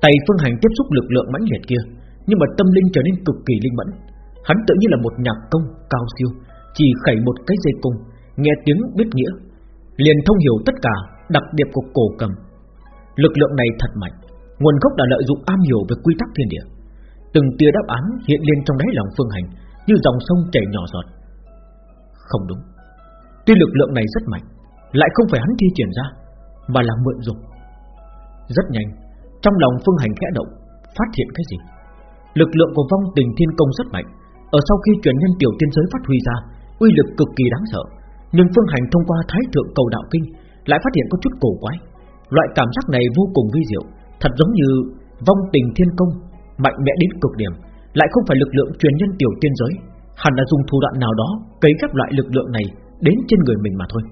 tay Phương Hành tiếp xúc lực lượng mãnh liệt kia, nhưng mà tâm linh trở nên cực kỳ linh mẫn. Hắn tự như là một nhạc công cao siêu, chỉ khẩy một cái dây cung, nghe tiếng biết nghĩa, liền thông hiểu tất cả đặc điểm của cổ cầm. Lực lượng này thật mạnh, nguồn gốc là lợi dụng am hiểu về quy tắc thiên địa. Từng tia đáp án hiện lên trong đáy lòng Phương Hành, như dòng sông chảy nhỏ giọt. Không đúng, tuy lực lượng này rất mạnh, lại không phải hắn thi triển ra, mà là mượn dùng. Rất nhanh, trong lòng Phương Hành khẽ động, phát hiện cái gì? Lực lượng của vong tình thiên công rất mạnh, ở sau khi truyền nhân tiểu tiên giới phát huy ra, uy lực cực kỳ đáng sợ. Nhưng Phương Hành thông qua Thái thượng cầu đạo kinh lại phát hiện có chút cổ quái. Loại cảm giác này vô cùng vi diệu, thật giống như vong tình thiên công mạnh mẽ đến cực điểm, lại không phải lực lượng truyền nhân tiểu tiên giới, hẳn là dùng thủ đoạn nào đó cấy các loại lực lượng này đến trên người mình mà thôi.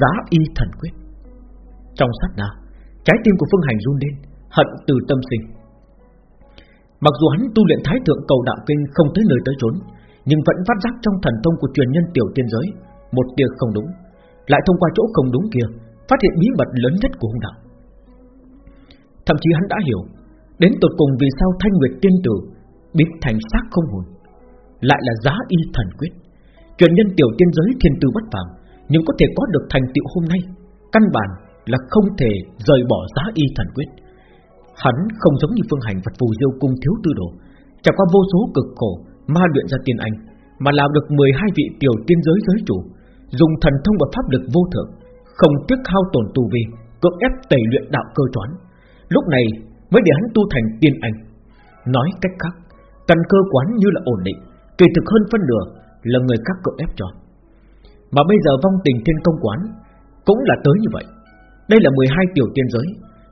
Giá y thần quyết. Trong sát na, trái tim của Phương Hành run lên, hận từ tâm sinh. Mặc dù hắn tu luyện Thái thượng cầu đạo kinh không tới nơi tới chốn, nhưng vẫn phát giác trong thần thông của truyền nhân tiểu tiên giới một tia không đúng, lại thông qua chỗ không đúng kia phát hiện bí mật lớn nhất của hung đạo. Thậm chí hắn đã hiểu, đến tột cùng vì sao Thanh Nguyệt tiên tử biến thành xác không hồn, lại là giá y thần quyết. Truyền nhân tiểu tiên giới thiên tư bất phàm, nhưng có thể có được thành tựu hôm nay, căn bản là không thể rời bỏ giá y thần quyết. Hắn không giống như phương hành vật phù diêu cung thiếu tư đồ, trải qua vô số cực khổ ma luyện ra tiên anh, mà làm được 12 vị tiểu tiên giới giới chủ, dùng thần thông và pháp lực vô thượng, không tiếc hao tổn tu vi, cưỡng ép tẩy luyện đạo cơ toán. Lúc này mới để hắn tu thành tiên anh. Nói cách khác, căn cơ quán như là ổn định, kỳ thực hơn phân nửa là người khác cưỡng ép cho. Mà bây giờ vong tình thiên công quán cũng là tới như vậy. Đây là 12 tiểu tiên giới,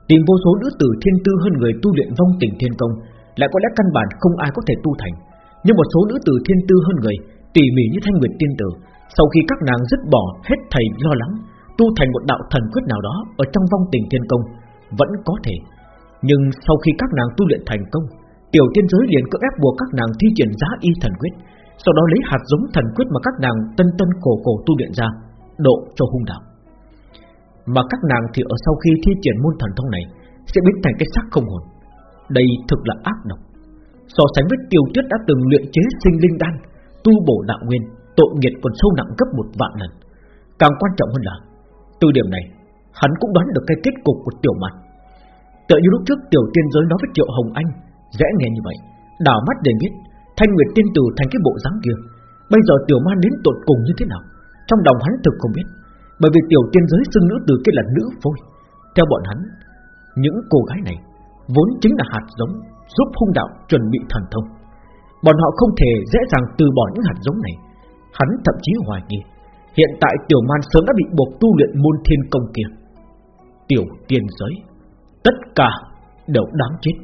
tìm vô số nữ tử thiên tư hơn người tu luyện vong tình thiên công, lại có lẽ căn bản không ai có thể tu thành. Nhưng một số nữ tử thiên tư hơn người, tỉ mỉ như thanh nguyệt tiên tử, sau khi các nàng dứt bỏ hết thầy lo lắng, tu thành một đạo thần quyết nào đó ở trong vong tình thiên công, vẫn có thể. Nhưng sau khi các nàng tu luyện thành công, tiểu tiên giới liền cưỡng ép buộc các nàng thi triển giá y thần quyết, sau đó lấy hạt giống thần quyết mà các nàng tân tân cổ cổ tu luyện ra, độ cho hung đạo. Mà các nàng thì ở sau khi thi triển môn thần thông này sẽ biến thành cái xác không hồn. Đây thực là ác độc. So sánh với tiêu tuyết đã từng luyện chế sinh linh đan Tu bổ đạo nguyên Tội nghiệt còn sâu nặng gấp một vạn lần. Càng quan trọng hơn là, Từ điểm này, Hắn cũng đoán được cái kết cục của tiểu mặt Tự như lúc trước tiểu tiên giới nói với Triệu Hồng Anh, Dễ nghe như vậy, Đảo mắt để biết Thanh Nguyệt tiên tử thành cái bộ dáng kia. Bây giờ tiểu man đến tột cùng như thế nào? Trong lòng hắn thực không biết, Bởi vì tiểu tiên giới xưng nữ từ kia là nữ phôi. Theo bọn hắn, Những cô gái này Vốn chính là hạt giống Giúp hung đạo chuẩn bị thần thông. Bọn họ không thể dễ dàng từ bỏ những hạt giống này. Hắn thậm chí hoài nghi. Hiện tại tiểu man sớm đã bị buộc tu luyện môn thiên công kia. Tiểu tiên giới, Tất cả đều đáng chết.